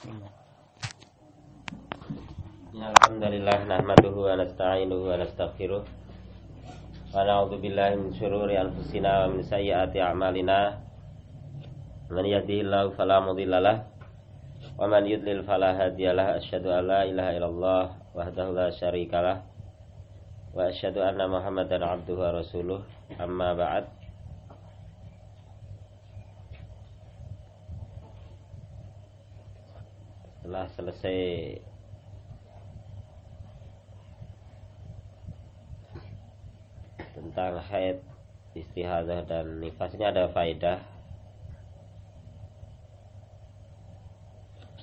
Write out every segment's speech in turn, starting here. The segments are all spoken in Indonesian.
Alhamdulillah nahmaduhu wa nasta'inuhu wa nastaghfiruh. Wa na'udzu billahi min syururi min sayyiati a'malina. Man yahdihillahu fala wa man yudlil fala hadiyalah asyhadu an illallah wahdahu la wa asyhadu anna muhammadan abduhu rasuluh. Amma ba'd setelah selesai. Tentang haid istihadah dan nifas ini ada faedah.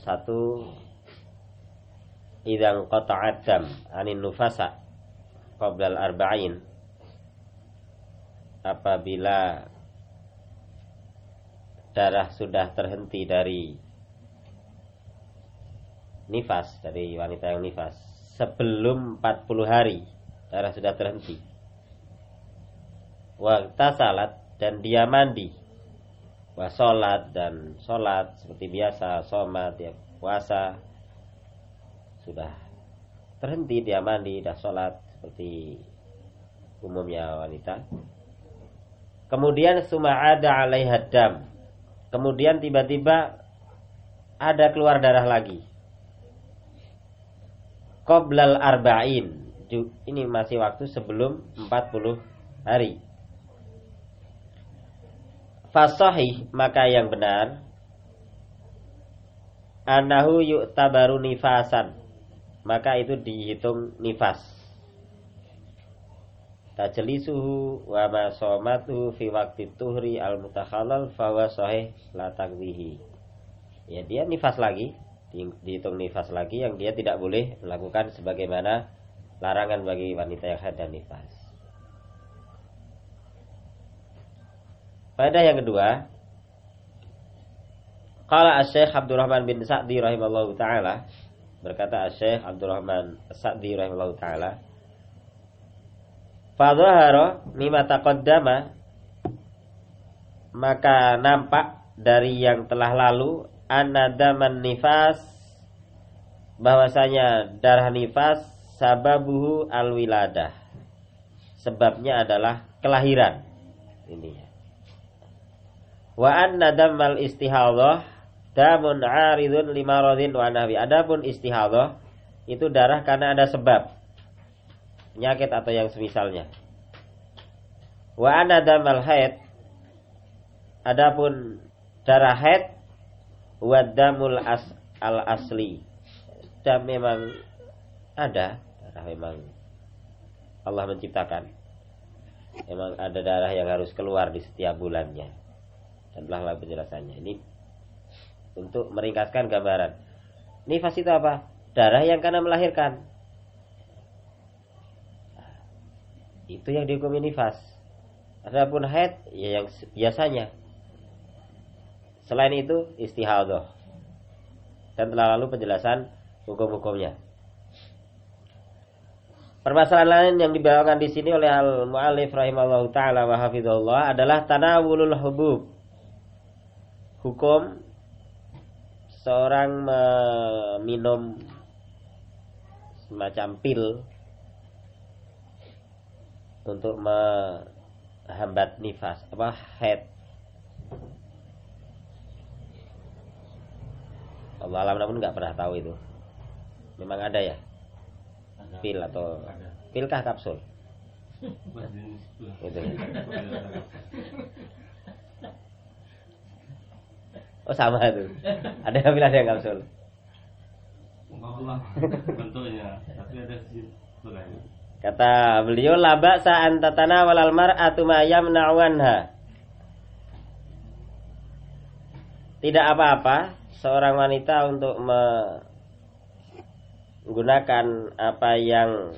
Satu idang kota adam anin nufasa qoblal arba'in apabila darah sudah terhenti dari nifas dari wanita yang nifas. Sebelum 40 hari darah sudah terhenti. Waktu salat dan dia mandi. Wa sholat dan sholat seperti biasa somat ya puasa. Sudah terhenti dia mandi dan sholat seperti umumnya wanita. Kemudian suma ada alaiha dam. Kemudian tiba-tiba ada keluar darah lagi qoblal arba'in. Ini masih waktu sebelum 40 hari. Fasahih maka yang benar anahu yu'tabaru nifasan. Maka itu dihitung nifas. Tajlisuhu wa ma somatu fi waktu tuhri al mutakhalal fawa sahih la takdihi ya dia nifas lagi dihitung nifas lagi yang dia tidak boleh melakukan sebagaimana larangan bagi wanita yang haid dan nifas. Faedah yang kedua, Qala Asy-Syaikh Abdurrahman bin Sa'di rahimallahu taala berkata Asy-Syaikh Abdurrahman Sa'di rahimallahu taala Fadhahara mimma taqaddama maka nampak dari yang telah lalu anadaman nifas bahwasanya darah nifas sababuhu alwiladah sebabnya adalah kelahiran ini Wa anna dammal istihadhah damun aridun lima rodin wa nahwi. Adapun istihadhah itu darah karena ada sebab penyakit atau yang semisalnya. Wa anna dammal haid adapun darah haid wa damul as al asli. Dan memang ada darah memang Allah menciptakan. Memang ada darah yang harus keluar di setiap bulannya dan telah penjelasannya. Ini untuk meringkaskan gambaran. Nifas itu apa? Darah yang karena melahirkan. Itu yang dihukumi nifas. Adapun haid ya yang biasanya. Selain itu istihadah. Dan telah lalu penjelasan hukum-hukumnya. Permasalahan lain yang dibawakan di sini oleh al-mu'allif rahimallahu taala wa hafizahullah adalah tanawulul hubub hukum seorang meminum semacam pil untuk menghambat nifas apa head Allah alam namun nggak pernah tahu itu. Memang ada ya? Pil atau pil kah kapsul? Itu Oh sama itu. Ada yang bilang ada yang kapsul. bentuknya, tapi ada Kata beliau laba sa'an tatana walal mar'atu ma yamna'wanha. Tidak apa-apa seorang wanita untuk menggunakan apa yang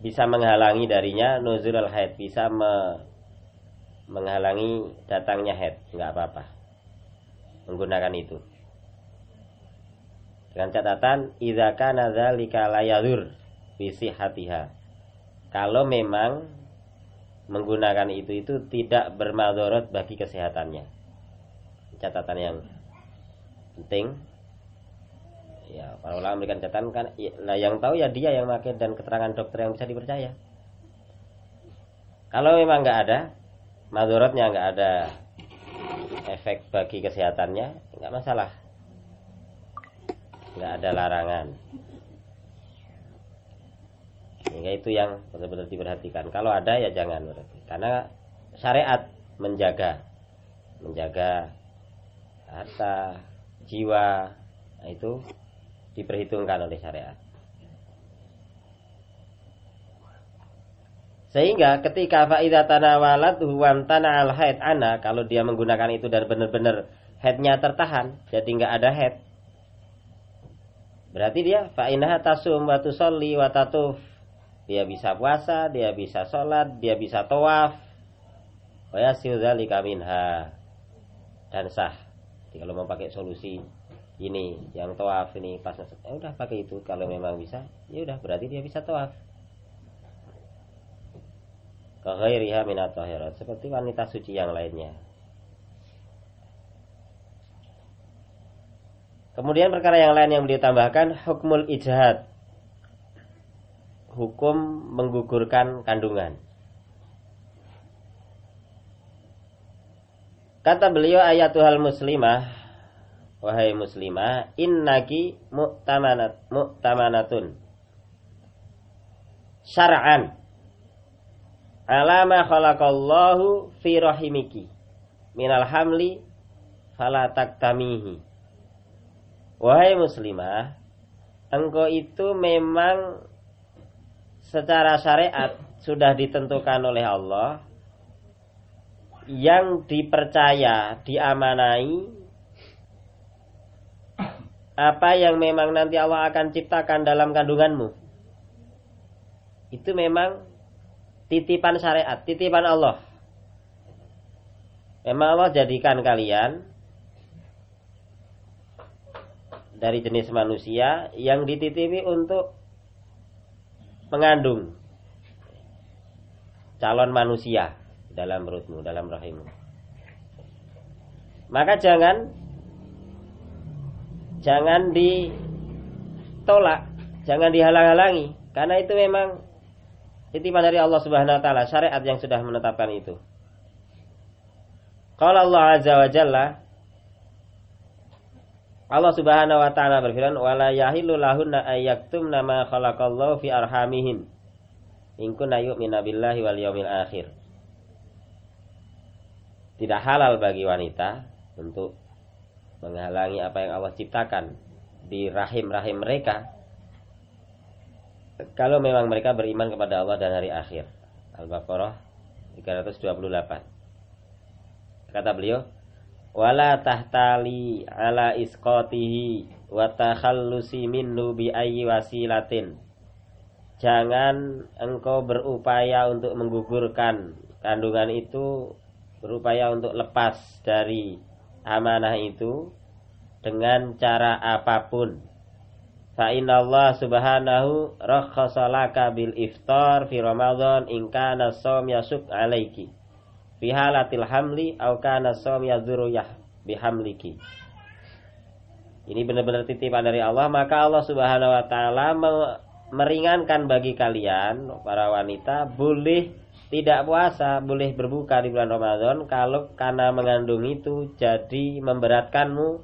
bisa menghalangi darinya nuzul haid bisa me menghalangi datangnya haid nggak apa-apa menggunakan itu. Dengan catatan idza kana dzalika la yadur fi sihhatiha. Kalau memang menggunakan itu itu tidak bermadorot bagi kesehatannya. Catatan yang penting. Ya para ulama memberikan catatan kan nah yang tahu ya dia yang pakai dan keterangan dokter yang bisa dipercaya. Kalau memang nggak ada madorotnya nggak ada efek bagi kesehatannya nggak masalah. Nggak ada larangan. Sehingga itu yang benar-benar diperhatikan. Kalau ada ya jangan berarti. Karena syariat menjaga menjaga harta jiwa nah itu diperhitungkan oleh syariat sehingga ketika faida tanawalat huwan al haid ana kalau dia menggunakan itu dan benar-benar headnya tertahan jadi nggak ada head berarti dia fa'inah tasum wa tusalli wa tatuf dia bisa puasa, dia bisa sholat, dia bisa tawaf. Wa yasiu dzalika minha. Dan sah. Jadi kalau mau pakai solusi ini yang tawaf ini pas ya udah pakai itu. Kalau memang bisa ya udah berarti dia bisa tawaf kaghairiha minat seperti wanita suci yang lainnya. Kemudian perkara yang lain yang beliau tambahkan hukmul ijhad. Hukum menggugurkan kandungan. Kata beliau ayatuhal muslimah Wahai muslimah Innaki mu'tamanat, mu'tamanatun. Syara'an Alama khalaqallahu fi rahimiki. Minal hamli Falatak tamihi Wahai muslimah Engkau itu memang secara syariat sudah ditentukan oleh Allah yang dipercaya, diamanai apa yang memang nanti Allah akan ciptakan dalam kandunganmu. Itu memang titipan syariat, titipan Allah. Memang Allah jadikan kalian dari jenis manusia yang dititipi untuk mengandung calon manusia dalam perutmu, dalam rahimmu. Maka jangan jangan ditolak, jangan dihalang-halangi karena itu memang titipan dari Allah Subhanahu wa taala, syariat yang sudah menetapkan itu. Kalau Allah Azza wa Jalla Allah Subhanahu wa taala berfirman wala yahillu lahunna ayyaktum nama khalaqallahu fi arhamihin in kunna yu'minu billahi wal yawmil akhir. Tidak halal bagi wanita untuk menghalangi apa yang Allah ciptakan di rahim-rahim mereka kalau memang mereka beriman kepada Allah dan hari akhir. Al-Baqarah 328. Kata beliau, wala tahtali ala isqatihi wa takhallusi minnu bi ayyi wasilatin jangan engkau berupaya untuk menggugurkan kandungan itu berupaya untuk lepas dari amanah itu dengan cara apa pun. Fa Allah subhanahu rakhasalaka bil iftar fi ramadan in kana shaum yasuk alaiki fi halatil hamli au kana sawm yadhuru yah bihamliki. Ini benar-benar titipan dari Allah, maka Allah Subhanahu wa taala meringankan bagi kalian para wanita boleh tidak puasa, boleh berbuka di bulan Ramadan kalau karena mengandung itu jadi memberatkanmu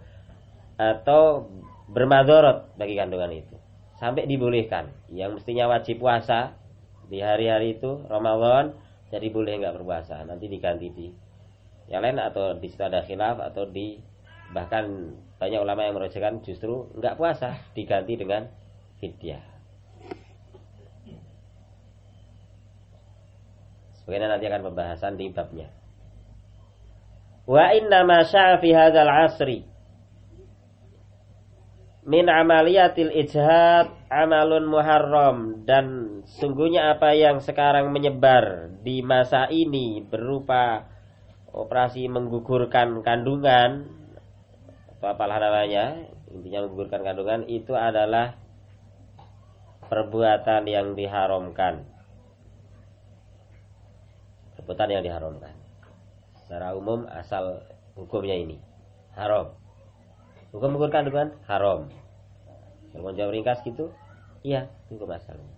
atau bermadorot bagi kandungan itu. Sampai dibolehkan. Yang mestinya wajib puasa di hari-hari itu Ramadan jadi boleh nggak berpuasa nanti diganti di yang lain atau di situ ada khilaf atau di bahkan banyak ulama yang merujukan justru nggak puasa diganti dengan fidyah sebagaimana nanti akan pembahasan di babnya. Wa inna ma fi hadzal asri. Min amaliyatil ijhad amalun muharram. Dan sungguhnya apa yang sekarang menyebar di masa ini berupa operasi menggugurkan kandungan atau apalah namanya intinya menggugurkan kandungan itu adalah perbuatan yang diharamkan perbuatan yang diharamkan secara umum asal hukumnya ini haram Hukum menggugurkan kandungan haram. Kalau jawab ringkas gitu, iya, itu masalahnya.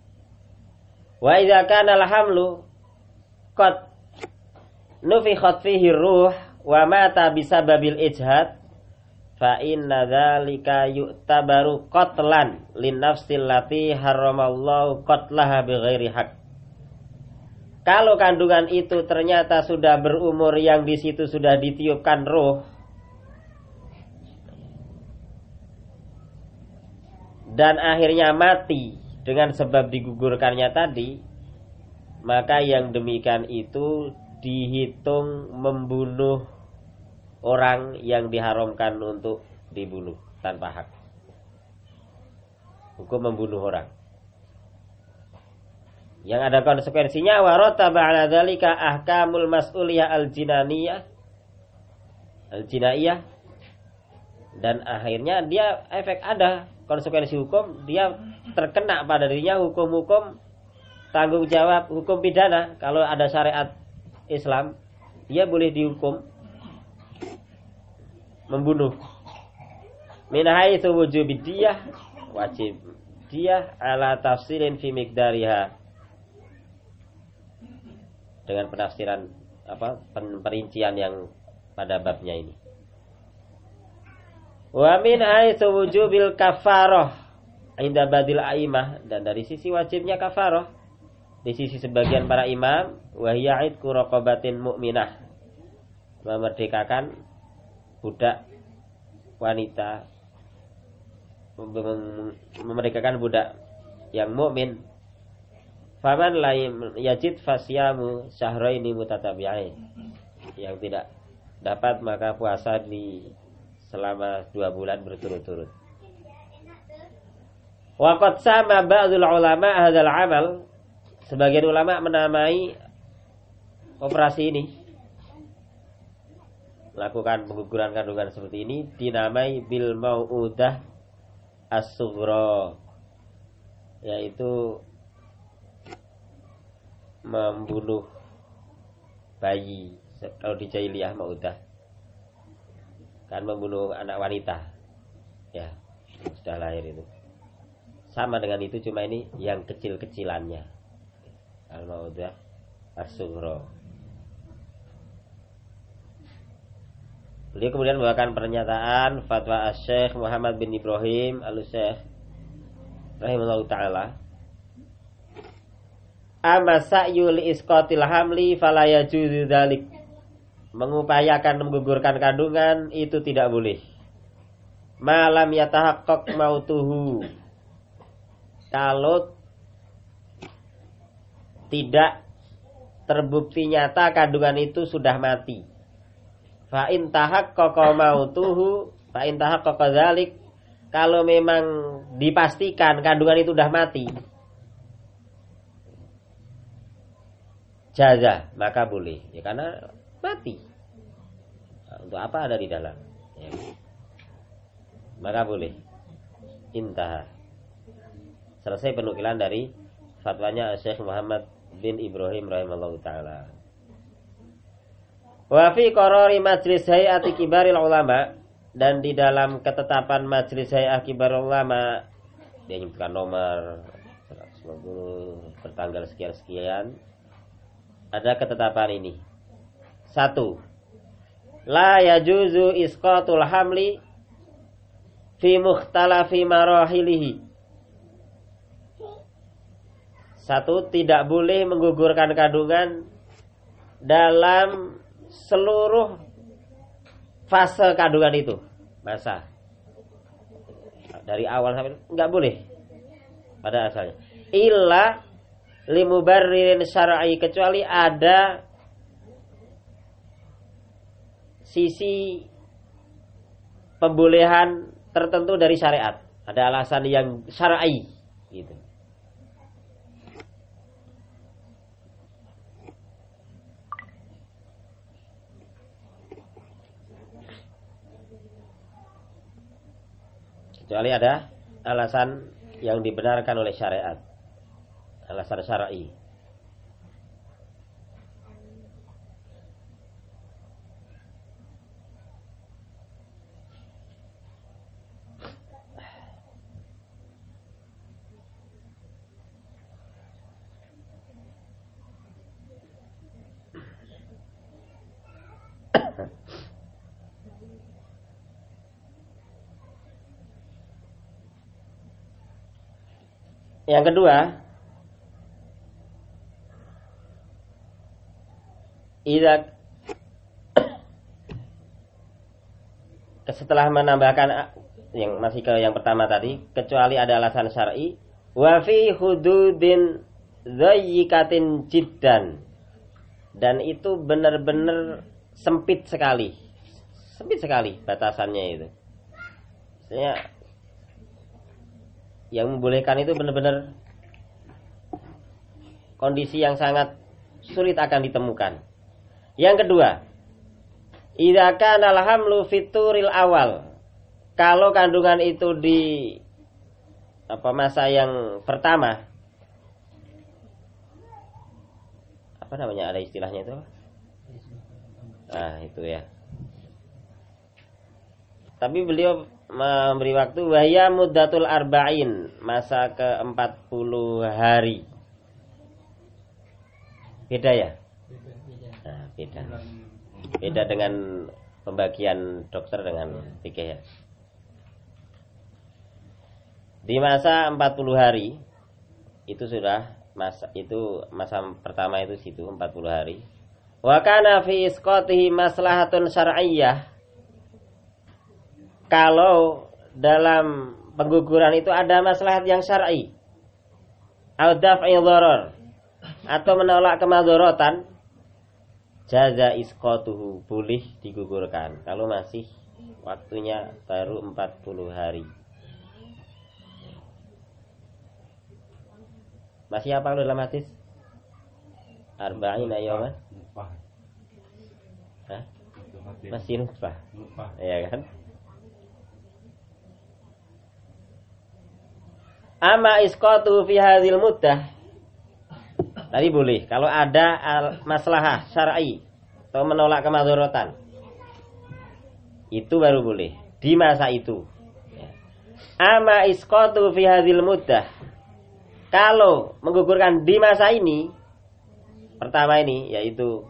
Wa idza kana al-hamlu qad nufikhat fihi ruh wa mata bisababil ijhad fa inna dzalika yu'tabaru qatlan lin nafsil lati haramallahu qatlaha bighairi haq. Kalau kandungan itu ternyata sudah berumur yang di situ sudah ditiupkan roh, dan akhirnya mati dengan sebab digugurkannya tadi, maka yang demikian itu dihitung membunuh orang yang diharamkan untuk dibunuh tanpa hak. Hukum membunuh orang. Yang ada konsekuensinya warata ba'ala dzalika ahkamul mas'uliyah al-jinaniyah. Al-jinaiyah dan akhirnya dia efek ada konsekuensi hukum dia terkena pada dirinya hukum-hukum tanggung jawab hukum pidana. Kalau ada syariat Islam dia boleh dihukum. Membunuh. Min haitsu wujubid wajib. Dia ala tafsirin fi miqdariha dengan penafsiran apa perincian yang pada babnya ini Wa min haitsu wujubil kafarah inda badil aimah dan dari sisi wajibnya kafarah di sisi sebagian para imam wa hiya idku raqabatin mu'minah memerdekakan budak wanita memerdekakan budak yang mukmin faman lain yajid fasyamu syahraini mutatabi'ain. Yang tidak dapat maka puasa di selama dua bulan berturut-turut. Waqat sama ba'dul ulama hadzal amal. Sebagian ulama menamai operasi ini. Lakukan pengukuran kandungan seperti ini dinamai bil mau'udah as-sughra yaitu membunuh bayi kalau di jahiliyah mau'udah kan membunuh anak wanita. Ya sudah lahir itu. Sama dengan itu cuma ini yang kecil-kecilannya. Al-maudah as-sughra Beliau kemudian membawakan pernyataan fatwa Syekh Muhammad bin Ibrahim al-Syekh rahimahullah taala Amma sa'yu li hamli fala dzalik mengupayakan menggugurkan kandungan itu tidak boleh. Malam yatahaqqaq mautuhu. Kalau tidak terbukti nyata kandungan itu sudah mati. Fa in tahaqqaqa mautuhu, fa in tahaqqaqa dzalik kalau memang dipastikan kandungan itu sudah mati. Jaza, maka boleh. Ya karena mati. Nah, untuk apa ada di dalam? Ya. Maka boleh. Intah. Selesai penukilan dari fatwanya Syekh Muhammad bin Ibrahim rahimallahu taala. Wa fi qarari majlis hayati kibaril ulama dan di dalam ketetapan majlis hayat kibaril ulama dia nyebutkan nomor 150 bertanggal sekian-sekian ada ketetapan ini satu. La yajuzu isqatul hamli fi mukhtalafi marahilihi. Satu, tidak boleh menggugurkan kandungan dalam seluruh fase kandungan itu. Masa. Dari awal sampai enggak boleh. Pada asalnya. Illa limubarririn syar'i kecuali ada sisi pembolehan tertentu dari syariat. Ada alasan yang syar'i gitu. Kecuali ada alasan yang dibenarkan oleh syariat. Alasan syar'i. Yang kedua, Ida setelah menambahkan yang masih ke yang pertama tadi, kecuali ada alasan syar'i, wa fi hududin dhayyikatin jiddan. Dan itu benar-benar sempit sekali. Sempit sekali batasannya itu. Maksudnya yang membolehkan itu benar-benar kondisi yang sangat sulit akan ditemukan. Yang kedua, idza kana al-hamlu fituril awal. Kalau kandungan itu di apa masa yang pertama apa namanya ada istilahnya itu nah itu ya. Tapi beliau memberi waktu wahya muddatul arba'in masa ke 40 hari. Beda ya beda. Beda dengan pembagian dokter dengan fikih ya di masa 40 hari itu sudah masa itu masa pertama itu situ 40 hari. Wa kana fi isqatihi maslahatun syar'iyyah. Kalau dalam pengguguran itu ada maslahat yang syar'i. Au daf'i atau menolak kemadharatan jaza isqatuhu boleh digugurkan. Kalau masih waktunya baru 40 hari. Masih apa dalam hadis? Arba'in ayyaman masih nutfah? Ya kan? Ama isqatu fi hadhil muddah. Tadi boleh. Kalau ada maslahah syar'i atau menolak kemadharatan. Itu baru boleh di masa itu. Ya. Ama isqatu fi hadhil muddah. Kalau menggugurkan di masa ini pertama ini yaitu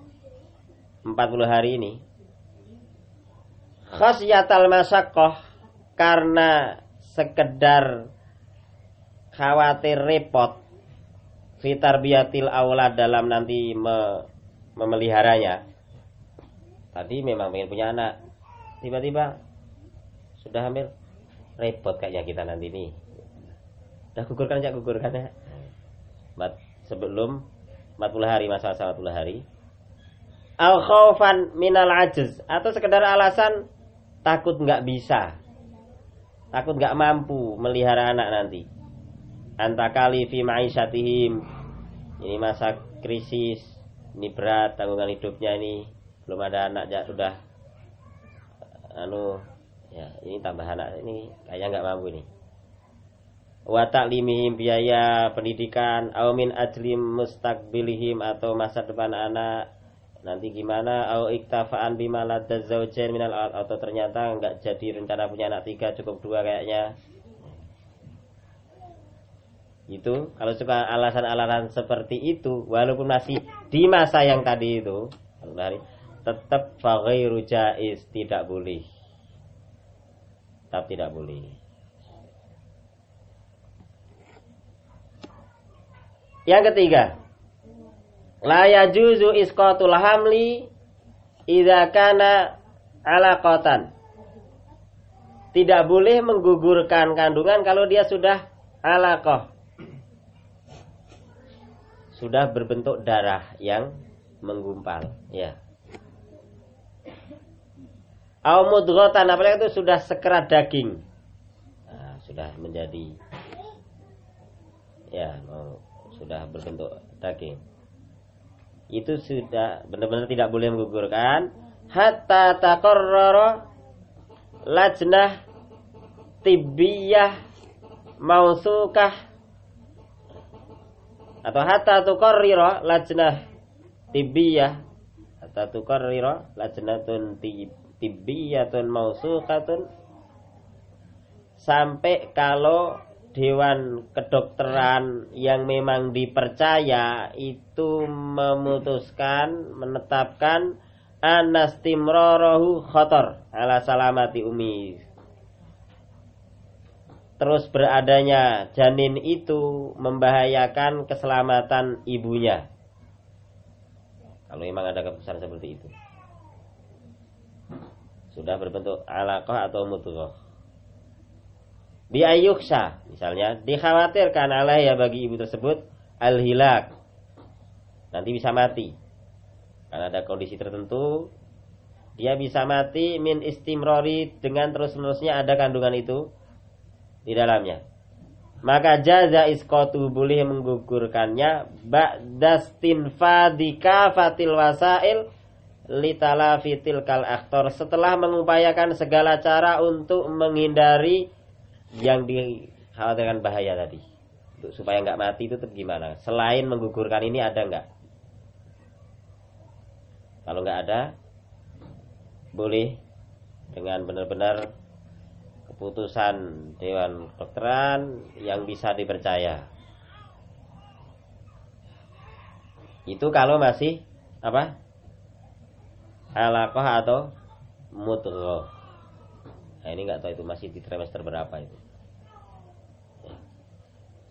40 hari ini khasyatal masyaqqah karena sekedar khawatir repot fitar biatil aulad dalam nanti me, memeliharanya. Tadi memang pengen punya anak, tiba-tiba sudah hamil, repot kayaknya kita nanti nih. Udah gugurkan aja gugurkan ya. Mat, sebelum 40 hari masa 40 hari. Al khaufan minal ajiz atau sekedar alasan takut nggak bisa, takut nggak mampu melihara anak nanti antakali fi ma'isyatihim ini masa krisis ini berat tanggungan hidupnya ini belum ada anak ya sudah anu ya ini tambah anak. Ini kayaknya nggak mampu nih wa ta'limihim biaya pendidikan au min ajlim mustaqbilihim atau masa depan anak. Nanti gimana? Au iktafaan bima ladaz minal atau ternyata nggak jadi rencana punya anak tiga cukup dua kayaknya. Itu kalau suka alasan-alasan seperti itu walaupun masih di masa yang tadi itu dari tetap faghairu jaiz tidak boleh. Tetap tidak boleh. Yang ketiga la yajuzu isqatul hamli idza kana alaqatan. Tidak boleh menggugurkan kandungan kalau dia sudah alaqah. Sudah berbentuk darah yang menggumpal ya Au mudghatan apalagi itu sudah sekerat daging. Nah, sudah menjadi ya mau sudah berbentuk daging. Itu sudah benar-benar tidak boleh menggugurkan. Hatta taqarrara lajnah tibbiyah mausukah atau hatta tukarrira lajnah tibiyah hatta tukarrira lajnatun tibiyatun mausuqatun sampai kalau dewan kedokteran yang memang dipercaya itu memutuskan menetapkan anastimrarahu khotor ala salamati umi terus beradanya janin itu membahayakan keselamatan ibunya. Kalau memang ada keputusan seperti itu. Sudah berbentuk alaqah atau mudghah. Biayuksha misalnya dikhawatirkan Allah ya bagi ibu tersebut al-hilak. Nanti bisa mati. Karena ada kondisi tertentu dia bisa mati min istimrori dengan terus-menerusnya ada kandungan itu di dalamnya. Maka jaza iskotu boleh menggugurkannya ba'dastinfadi kafatil wasail litala fitil kal aktor setelah mengupayakan segala cara untuk menghindari yang dikhawatirkan bahaya tadi untuk supaya nggak mati itu gimana selain menggugurkan ini ada nggak kalau nggak ada boleh dengan benar-benar keputusan Dewan Kedokteran yang bisa dipercaya. Itu kalau masih apa? Alakoh atau mudghah. Nah, ini nggak tahu itu masih di trimester berapa itu.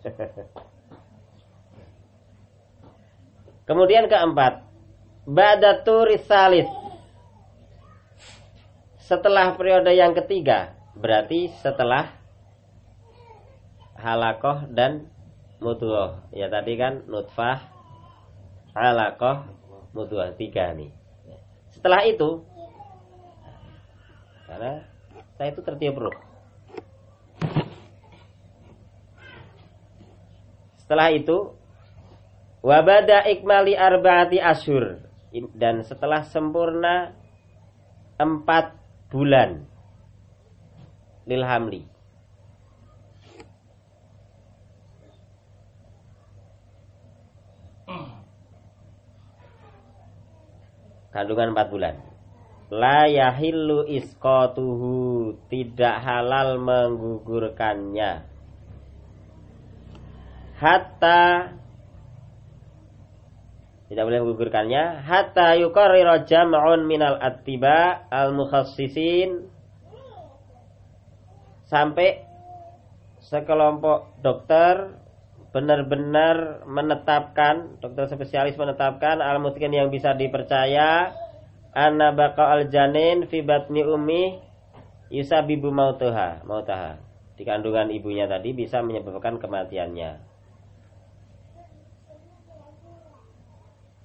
Kemudian keempat, badatu risalis. Setelah periode yang ketiga, berarti setelah halakoh dan mudghah. Ya tadi kan nutfah, halakoh, mudghah tiga nih. Setelah itu karena saya itu tertiup ruh. Setelah itu wabada ikmali arbaati asyur dan setelah sempurna empat bulan lil hamli. Kandungan 4 bulan. La yahillu isqatuhu tidak halal menggugurkannya. Hatta tidak boleh menggugurkannya hatta yukarrira jam'un minal attiba al-mukhassisin sampai sekelompok dokter benar-benar menetapkan dokter spesialis menetapkan al yang bisa dipercaya anna baqa al janin fi batni ummi yusabibu mautaha mautaha. Di kandungan ibunya tadi bisa menyebabkan kematiannya.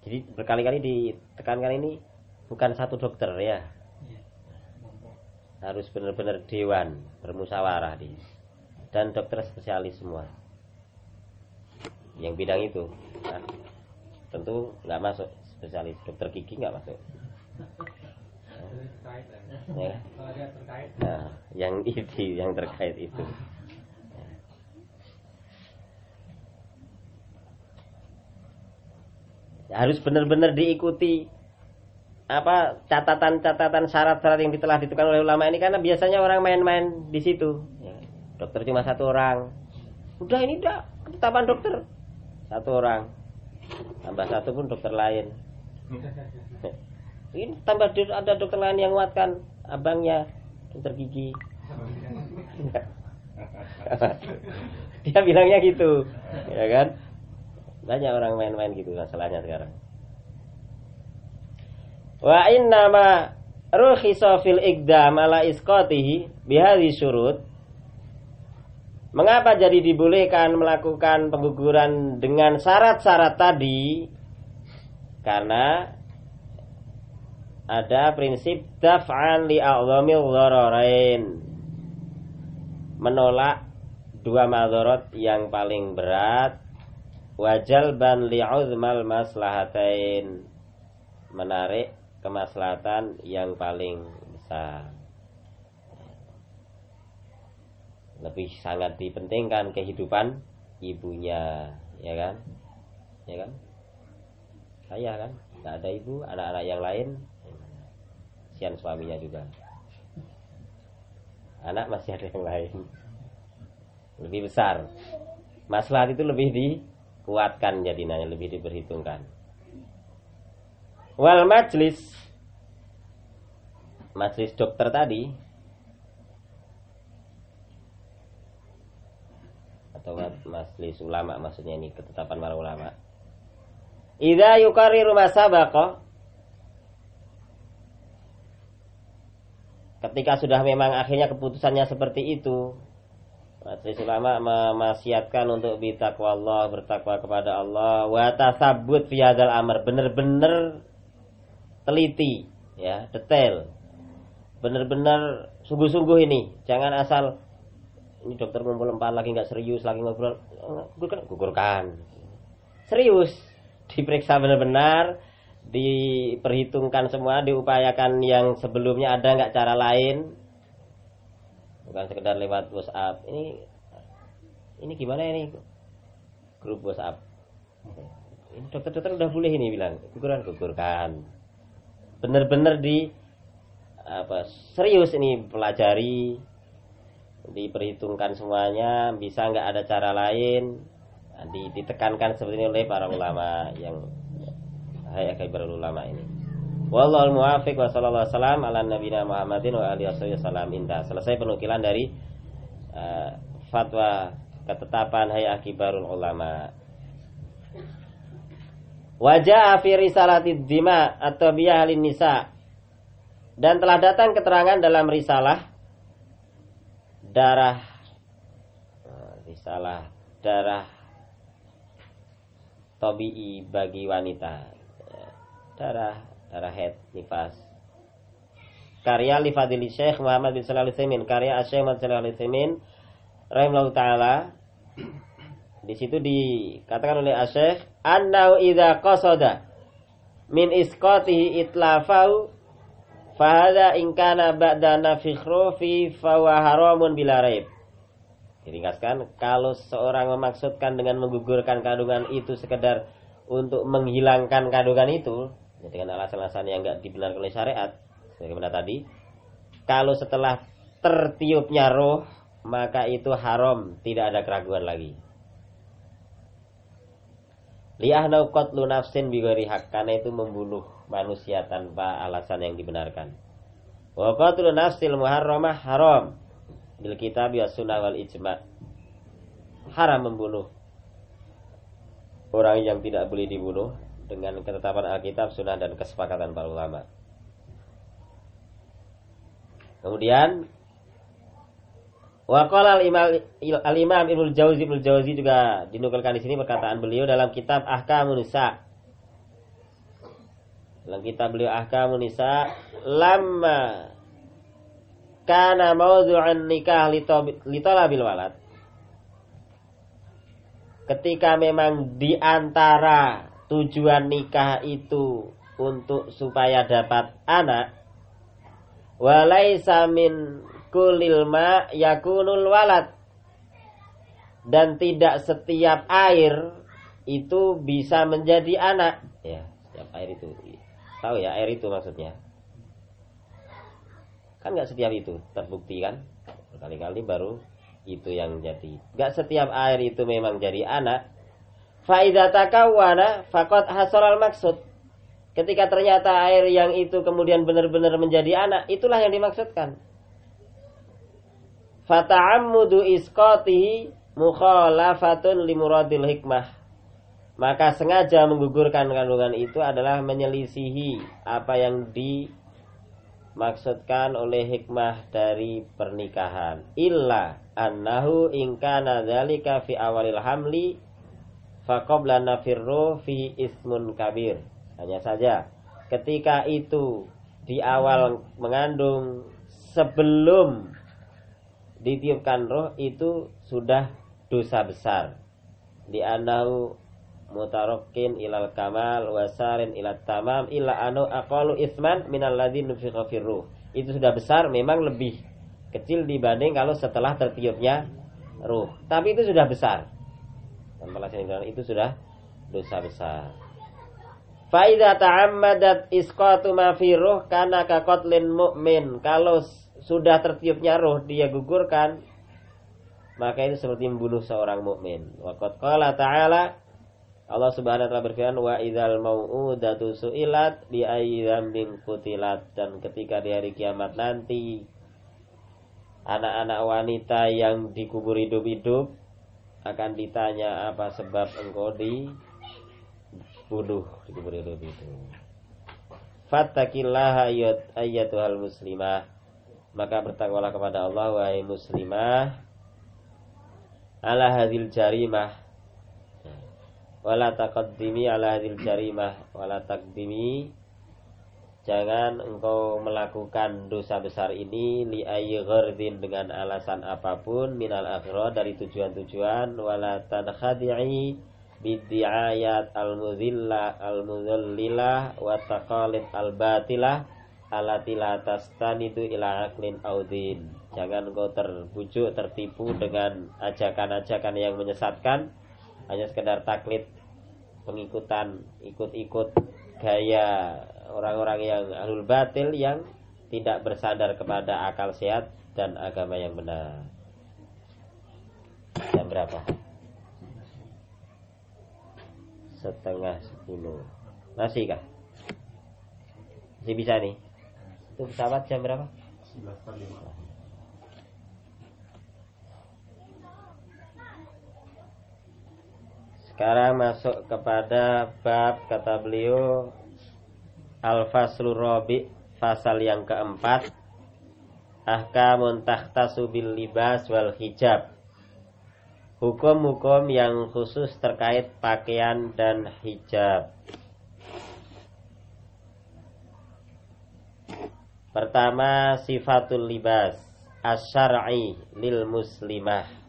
Jadi berkali-kali ditekankan ini bukan satu dokter ya. Harus benar-benar dewan bermusyawarah di dan dokter spesialis semua yang bidang itu. Nah, tentu nggak masuk. Spesialis dokter gigi nggak masuk. Ya. nah, yang itu yang terkait itu. Harus benar-benar diikuti apa catatan-catatan syarat-syarat yang telah ditentukan oleh ulama ini karena biasanya orang main-main di situ. Ya, dokter cuma satu orang. Udah ini udah ketetapan dokter satu orang. Tambah satu pun dokter lain. ini tambah ada dokter lain yang nguatkan abangnya dokter gigi. Dia bilangnya gitu, ya kan? Banyak orang main-main gitu masalahnya sekarang. Wa inna ma rukhisa fil iqdam ala isqatihi bihadhi syurut Mengapa jadi dibolehkan melakukan pengguguran dengan syarat-syarat tadi? Karena ada prinsip daf'an li a'zamil dhararain. Menolak dua madharat yang paling berat wajal ban li'uzmal maslahatain. Menarik kemaslahatan yang paling besar. Lebih sangat dipentingkan kehidupan ibunya, ya kan? Ya kan? Saya kan, nggak ada ibu, anak-anak yang lain, sian suaminya juga. Anak masih ada yang lain. Lebih besar. Maslahat itu lebih dikuatkan jadi nanya lebih diperhitungkan wal majlis majelis dokter tadi atau majelis ulama maksudnya ini ketetapan para ulama. Idza yukarriru ma sabaqa Ketika sudah memang akhirnya keputusannya seperti itu, Majelis ulama memaksiatkan untuk bitakwa Allah, bertakwa kepada Allah, wa tasabbut fi hadzal amr, benar-benar teliti, ya, detail. Benar-benar sungguh-sungguh ini, jangan asal ini dokter ngumpul empat lagi nggak serius lagi ngobrol. Gugurkan. Gugurkan. Serius. Diperiksa benar-benar diperhitungkan semua diupayakan yang sebelumnya ada nggak cara lain. Bukan sekedar lewat WhatsApp. Ini ini gimana ini? Grup WhatsApp. Ini dokter-dokter udah boleh ini bilang guguran gugurkan. Benar-benar di apa serius ini pelajari diperhitungkan semuanya bisa nggak ada cara lain nah, ditekankan seperti ini oleh para ulama yang hai akibar ulama ini Wallahu muwafiq wa sallallahu ala nabiyina Muhammadin wa alihi wasallam indah. Selesai penukilan dari uh, fatwa ketetapan hai akibarul ulama. Wajah fi risalatid dima atau biyahalin nisa. Dan telah datang keterangan dalam risalah darah. Risalah eh, darah tobi'i bagi wanita. Darah darah head nifas. Karya Lifadili Syekh Muhammad bin Salah Al-Utsaimin karya Syekh Muhammad Salah Al-Utsaimin rahimahullah taala. Di situ dikatakan oleh Syekh annau idza qasada min isqatihi itlafau Fahada ingkana ba'da nafikhru fi fawa haramun bila raib. Diringkaskan, kalau seorang memaksudkan dengan menggugurkan kandungan itu sekedar untuk menghilangkan kandungan itu, dengan alasan-alasan yang enggak dibenarkan oleh syariat, sebagaimana tadi, kalau setelah tertiupnya roh, maka itu haram, tidak ada keraguan lagi. Li'ahnau qatlu nafsin bigori hak, karena itu membunuh manusia tanpa alasan yang dibenarkan. Wa nafsil muharramah haram bil kitab wa sunnah wal ijma. Haram membunuh orang yang tidak boleh dibunuh dengan ketetapan Alkitab, Sunnah dan kesepakatan para ulama. Kemudian al-Imam al-Imam Ibnu Jauzi Ibnu Jauzi juga dinukilkan di sini perkataan beliau dalam kitab Ahkamun Nisa dalam kitab beliau ahkamun nisa lama kana mawdu'an nikah litolabil walad. Ketika memang di antara tujuan nikah itu untuk supaya dapat anak walaisa min kulil ma yakunul walad. Dan tidak setiap air itu bisa menjadi anak. Ya setiap air itu Tahu ya air itu maksudnya. Kan nggak setiap itu terbukti kan? Berkali-kali baru itu yang jadi. Nggak setiap air itu memang jadi anak. Faidah takawana fakot hasolal maksud. Ketika ternyata air yang itu kemudian benar-benar menjadi anak, itulah yang dimaksudkan. Fata'ammudu isqatihi mukhalafatun limuradil hikmah maka sengaja menggugurkan kandungan itu adalah menyelisihi apa yang dimaksudkan oleh hikmah dari pernikahan. Illa annahu ingkana dzalika fi awalil hamli faqabla nafirru fi ismun kabir. Hanya saja ketika itu di awal mengandung sebelum ditiupkan roh itu sudah dosa besar. Di anahu mutarokin ilal kamal wasarin ilat tamam illa anu aqalu isman minal ladzi nufikha. Itu sudah besar memang lebih kecil dibanding kalau setelah tertiupnya ruh. Tapi itu sudah besar. Dan itu sudah dosa besar. Faida ta'ammadat isqatu ma fi ruh kana ka qatlin mu'min. Kalau sudah tertiupnya ruh dia gugurkan maka itu seperti membunuh seorang mukmin. Waqad qala ta'ala Allah Subhanahu wa taala berfirman wa idzal mau'udatu su'ilat bi ayyi dzambin qutilat. Dan ketika di hari kiamat nanti anak-anak wanita yang dikubur hidup-hidup akan ditanya apa sebab engkau dibunuh dikubur hidup-hidup. Fattakillaha ayyatuhal muslimah. Maka bertakwalah kepada Allah wahai muslimah ala hadil jarimah wala taqaddimi ala hadil jarimah. Wala taqdimi. Jangan engkau melakukan dosa besar ini li ayyi dengan alasan apa pun minal akhirah dari tujuan-tujuan. Wala tankhadi'i bid'ayat al-mudhillah al-mudhallilah wa taqalid al-batilah alati la tastanidu ila aklin audin jangan engkau terbujuk tertipu dengan ajakan-ajakan yang menyesatkan hanya sekedar taklid pengikutan ikut-ikut gaya orang-orang yang ahlul batil yang tidak bersandar kepada akal sehat dan agama yang benar. Jam berapa? Setengah sepuluh. Masih kah? Masih bisa nih? Itu pesawat jam berapa? 11.45. Sekarang masuk kepada bab kata beliau Al-Faslur Rabi Fasal yang keempat. Ahkamun tahtasu bil libas wal hijab. Hukum-hukum yang khusus terkait pakaian dan hijab. Pertama sifatul libas. Asyar'i lil muslimah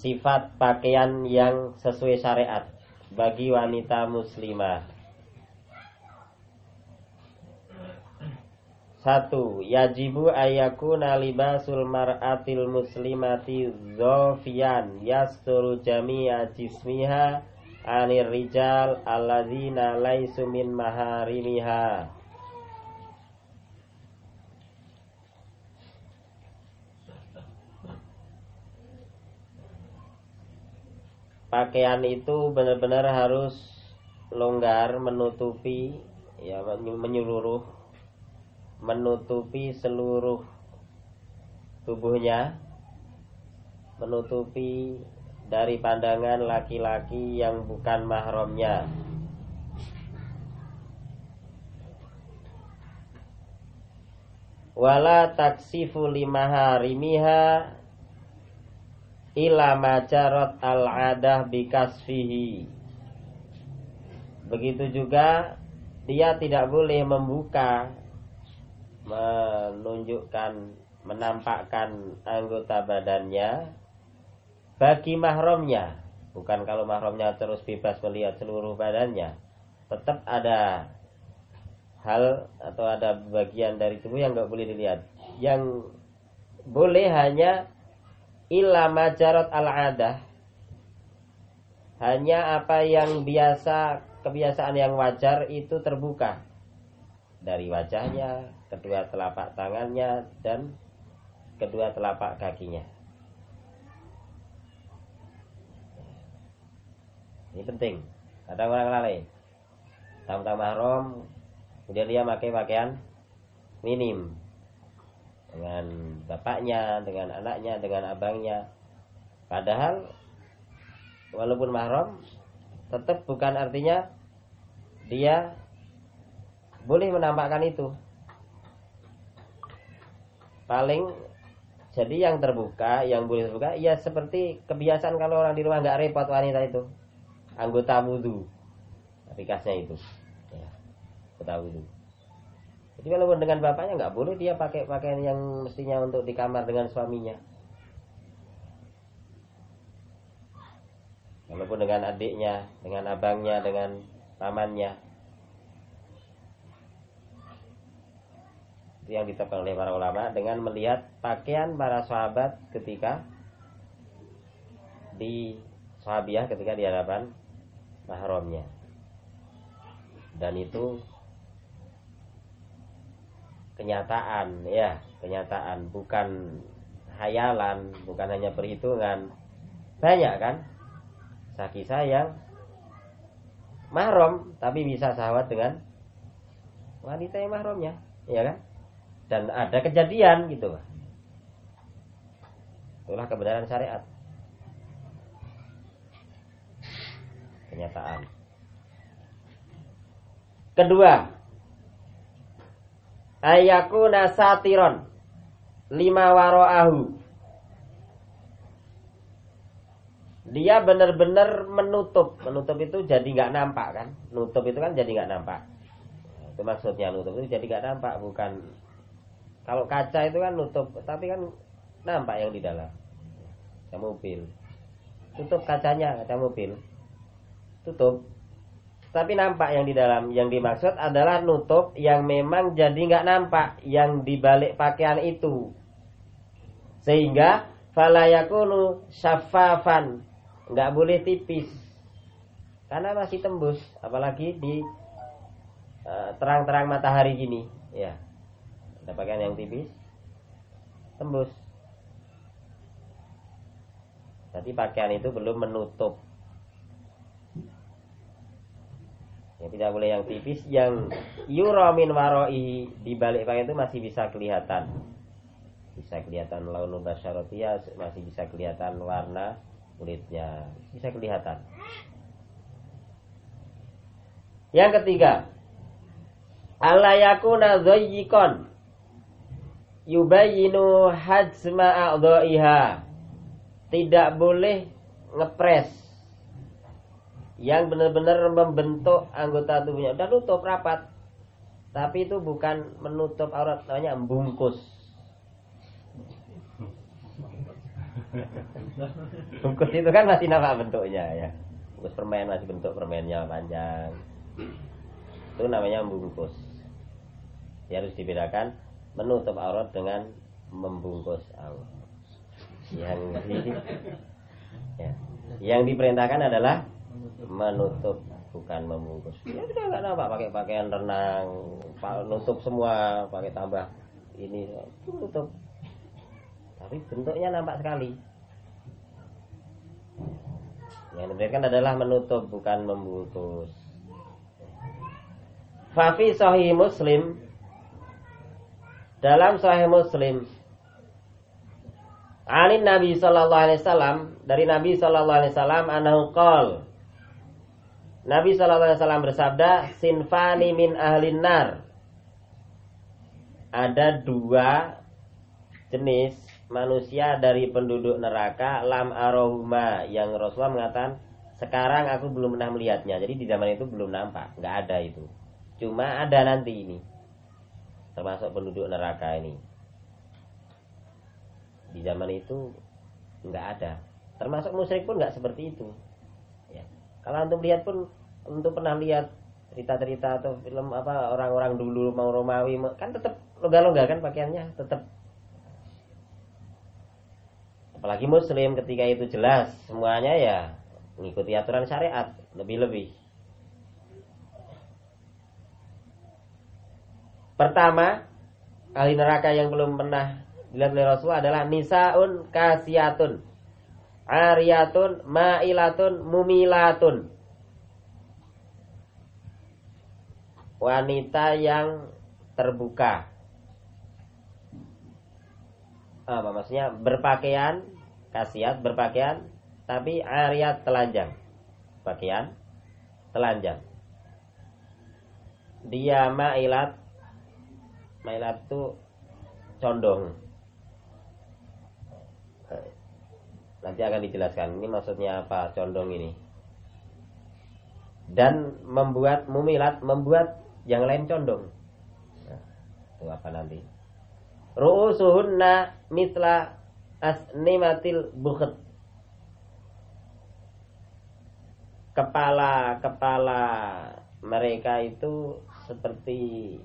sifat pakaian yang sesuai syariat bagi wanita muslimah. Satu, yajibu ayakuna libasul mar'atil muslimati zofian yasturu jami'a jismiha anir rijal alladzina laisu min maharimiha. Pakaian itu benar-benar harus longgar menutupi ya menyeluruh menutupi seluruh tubuhnya menutupi dari pandangan laki-laki yang bukan mahramnya. Wala taksifu limaharimiha ila majarot al-adah bikasfihi. Begitu juga dia tidak boleh membuka menunjukkan menampakkan anggota badannya bagi mahramnya. Bukan kalau mahramnya terus bebas melihat seluruh badannya. Tetap ada hal atau ada bagian dari tubuh yang nggak boleh dilihat. Yang boleh hanya illa majarat al-adah hanya apa yang biasa kebiasaan yang wajar itu terbuka dari wajahnya, kedua telapak tangannya dan kedua telapak kakinya. Ini penting. Ada orang lalai. Tamu-tamu kemudian dia pakai pakaian minim dengan bapaknya, dengan anaknya, dengan abangnya. Padahal walaupun mahram tetap bukan artinya dia boleh menampakkan itu. Paling jadi yang terbuka, yang boleh terbuka, ya seperti kebiasaan kalau orang di rumah nggak repot wanita itu, anggota wudhu, aplikasinya itu, ya, anggota wudhu. Jadi walaupun dengan bapaknya nggak boleh dia pakai pakaian yang mestinya untuk di kamar dengan suaminya. Walaupun dengan adiknya, dengan abangnya, dengan pamannya. Itu yang ditetapkan oleh para ulama dengan melihat pakaian para sahabat ketika di sahabiah ketika di hadapan mahramnya. Dan itu kenyataan ya kenyataan bukan hayalan bukan hanya perhitungan banyak kan kisah-kisah yang mahram tapi bisa sahabat dengan wanita yang mahramnya, ya kan? Dan ada kejadian gitu. Itulah kebenaran syariat. Kenyataan. Kedua, ayakuna satiron. Lima waro'ahu. Dia benar-benar menutup. Menutup itu jadi nggak nampak kan? Nutup itu kan jadi nggak nampak. Itu maksudnya nutup itu jadi nggak nampak bukan. Kalau kaca itu kan nutup tapi kan nampak yang di dalam. Kaca mobil. Tutup kacanya kaca mobil. Tutup tapi nampak yang di dalam. Yang dimaksud adalah nutup yang memang jadi nggak nampak. Yang dibalik pakaian itu. Sehingga falayakunu syafafan. Nggak boleh tipis. Karena masih tembus. Apalagi di eh, terang-terang uh, matahari gini. Ya. Ada pakaian yang tipis. Tembus. Jadi pakaian itu belum menutup ya tidak boleh yang tipis yang yuromin waroi di balik pakaian itu masih bisa kelihatan bisa kelihatan launu basyarotia masih bisa kelihatan warna kulitnya bisa kelihatan. Yang ketiga, Allah yakuna yubayinu hajma a'dha'iha. Tidak boleh ngepres yang benar-benar membentuk anggota tubuhnya. Udah nutup rapat. Tapi itu bukan menutup aurat, namanya membungkus. bungkus itu kan masih nampak bentuknya ya bungkus permen masih bentuk permennya panjang itu namanya membungkus ya harus dibedakan menutup aurat dengan membungkus aurat yang di, ya, yang diperintahkan adalah menutup bukan membungkus. Ya sudah nggak nampak pakai pakaian renang nutup semua pakai tambah ini tutup. Tapi bentuknya nampak sekali. Yang diberikan adalah menutup bukan membungkus. Fafi Sahih Muslim dalam Sahih Muslim Alin Nabi Sallallahu Alaihi Wasallam dari Nabi Sallallahu Alaihi Wasallam anahu qol Nabi Wasallam bersabda sinfani min ahlin nar. Ada dua jenis manusia dari penduduk neraka lam arohuma yang Rasulullah mengatakan sekarang aku belum pernah melihatnya. Jadi di zaman itu belum nampak nggak ada itu. Cuma ada nanti ini termasuk penduduk neraka ini. Di zaman itu nggak ada. Termasuk musyrik pun nggak seperti itu. Ya. Kalau untuk lihat pun untuk pernah lihat cerita-cerita atau film apa orang-orang dulu mau Romawi kan tetap longgar-longgar kan pakaiannya tetap apalagi muslim ketika itu jelas semuanya ya mengikuti aturan syariat lebih-lebih. Pertama ahli neraka yang belum pernah dilihat oleh Rasulullah adalah nisaun kasiatun ariyatun ma'ilatun mumilatun wanita yang terbuka. Apa maksudnya? Berpakaian kasiat berpakaian tapi ariat telanjang. Pakaian telanjang. Dia mailat mailat itu condong. Nanti akan dijelaskan ini maksudnya apa condong ini. Dan membuat mumilat membuat yang lain condong. Nah, apa nanti? Ru'usuhunna mitla asnimatil bukhet kepala-kepala mereka itu seperti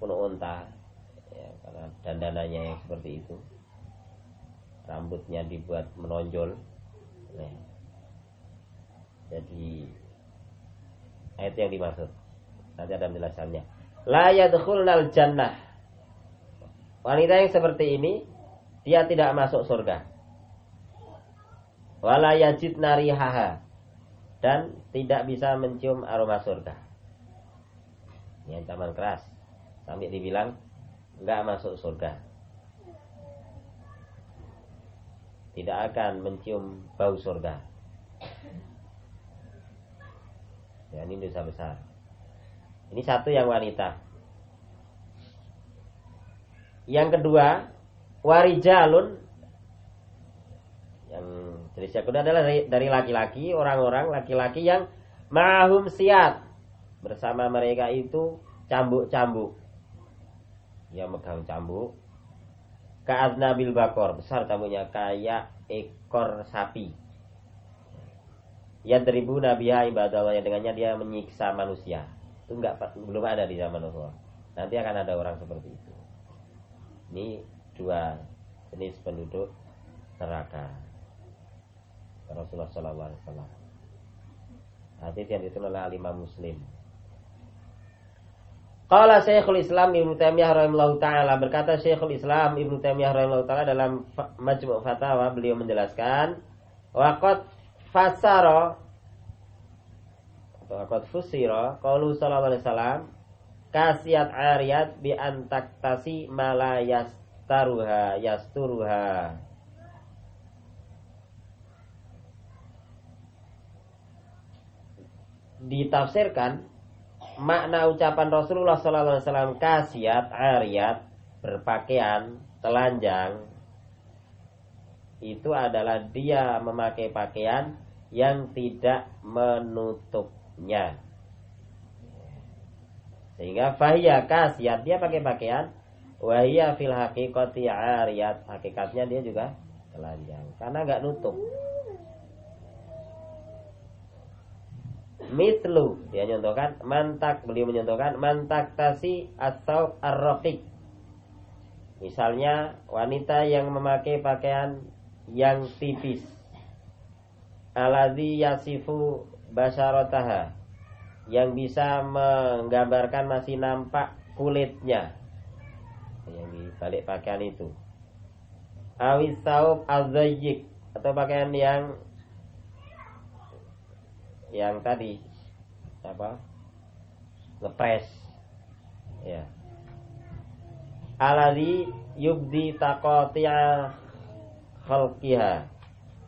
penuh unta. Ya, karena dandanannya yang seperti itu. Rambutnya dibuat menonjol. Ya. jadi ayat yang dimaksud nanti ada penjelasannya la yadkhulnal jannah Wanita yang seperti ini dia tidak masuk surga. Wala yajid narihaha dan tidak bisa mencium aroma surga. Ini ancaman keras. Sampai dibilang nggak masuk surga. Tidak akan mencium bau surga. Ya, ini dosa besar. Ini satu yang wanita. Yang kedua, warijalun yang jenis yang kedua adalah dari laki-laki, orang-orang laki-laki yang mahum siat bersama mereka itu cambuk-cambuk. Ya megang cambuk. Ka'adnabil bakor, besar cambuknya kayak ekor sapi. Ya teribu nabiha ibadah yang dengannya dia menyiksa manusia. Itu enggak belum ada di zaman Rasulullah. Nanti akan ada orang seperti itu. Ini dua jenis penduduk neraka. Rasulullah Sallallahu Alaihi Wasallam. Hadis yang ditulis oleh alimah Muslim. Qala Syekhul Islam Ibnu Taimiyah rahimahullah taala berkata Syekhul Islam Ibnu Taimiyah rahimahullah taala dalam Majmu' Fatawa beliau menjelaskan waqad fasara waqad fusira qaulu sallallahu alaihi wasallam kasiat ariyat bi antaktasi mala yastaruha yasturuha. Ditafsirkan makna ucapan Rasulullah SAW kasiat ariyat berpakaian telanjang itu adalah dia memakai pakaian yang tidak menutupnya sehingga fahiyah kasiat. Dia pakai pakaian. Wahia fil hakikati ariyat. Hakikatnya dia juga telanjang. Karena nggak nutup. Mitlu. Dia nyontohkan mantak. Beliau menyontohkan mantak tasi atau arrofiq misalnya wanita yang memakai pakaian yang tipis. Aladhi yasifu basharotaha yang bisa menggambarkan masih nampak kulitnya. Yang di balik pakaian itu. Awis saub azayyik atau pakaian yang yang tadi apa? Ngepres. Ya. Aladi yubdi takotia khalqiha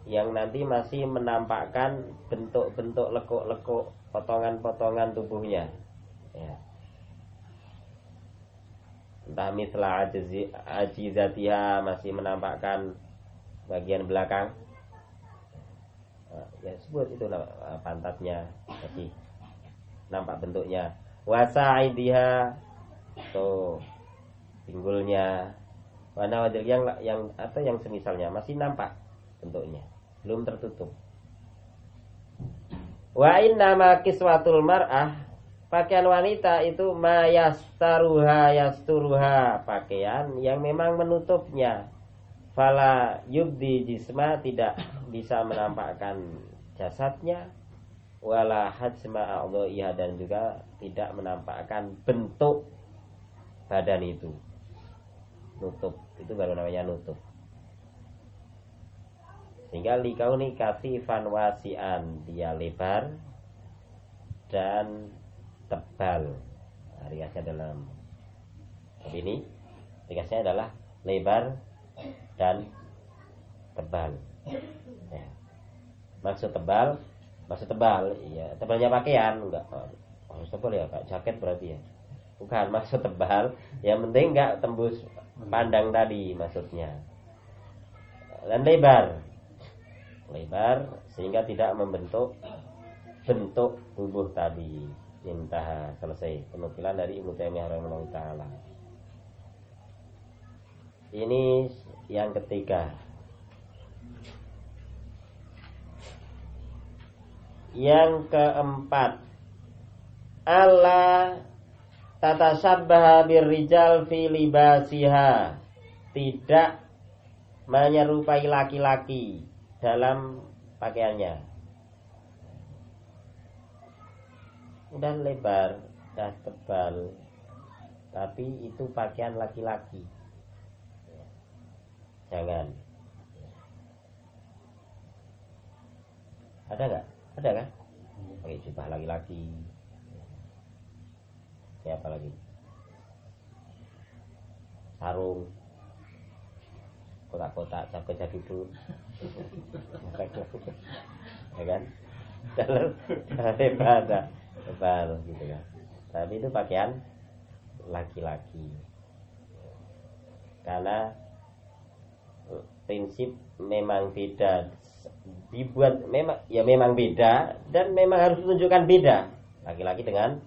yang nanti masih menampakkan bentuk-bentuk lekuk-lekuk potongan-potongan tubuhnya. Ya. entah mitla ajizatiha masih menampakkan bagian belakang. Nah, ya sebut itu pantatnya. Masih nampak bentuknya. Wasaidiha tuh pinggulnya. Warna wajah yang yang atau yang semisalnya masih nampak bentuknya belum tertutup. Wa nama kiswatul mar'ah Pakaian wanita itu mayastaruha yasturuha Pakaian yang memang menutupnya. Fala yubdi jisma tidak bisa menampakkan jasadnya. Wala hajma iya dan juga tidak menampakkan bentuk badan itu. Nutup, itu baru namanya nutup sehingga likauni kasifan wasian dia lebar dan tebal. Nah, dalam ini ringkasnya adalah lebar dan tebal. Ya. Maksud tebal, maksud tebal, iya tebalnya pakaian enggak? Oh, tebal ya kak jaket berarti ya. Bukan maksud tebal, yang penting enggak tembus pandang tadi maksudnya. Dan lebar, lebar sehingga tidak membentuk bentuk tubuh tadi. Intah selesai. Penukilan dari Ibnu Taimiyah rahimahullah taala. Ini yang ketiga. Yang keempat. Allah tata sabbaha birrijal fi libasiha. Tidak menyerupai laki-laki dalam pakaiannya. Udah lebar, udah tebal, tapi itu pakaian laki-laki. Jangan. Ada nggak? Ada kan? pakai jubah laki-laki ya apa lagi sarung kotak-kotak sampai jadi itu ya kan? Dalam ibadah tebal gitu kan. Tapi itu pakaian laki-laki. Karena prinsip memang beda dibuat memang ya memang beda dan memang harus menunjukkan beda laki-laki dengan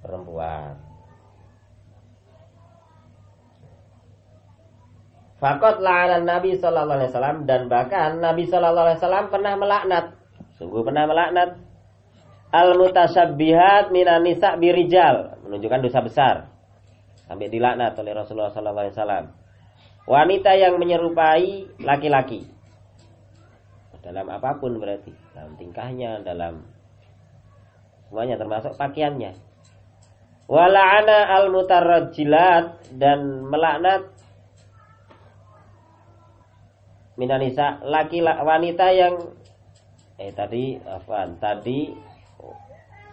perempuan Fakot la'anan Nabi Sallallahu Alaihi Wasallam dan bahkan Nabi Sallallahu Alaihi Wasallam pernah melaknat, sungguh pernah melaknat al mutasabbihat minan nisa birijal, menunjukkan dosa besar sampai dilaknat oleh Rasulullah Sallallahu Alaihi Wasallam. Wanita yang menyerupai laki-laki dalam apa pun berarti dalam tingkahnya, dalam semuanya termasuk pakaiannya. Wala'ana al mutarajjilat dan melaknat minanisa laki wanita yang eh tadi afan tadi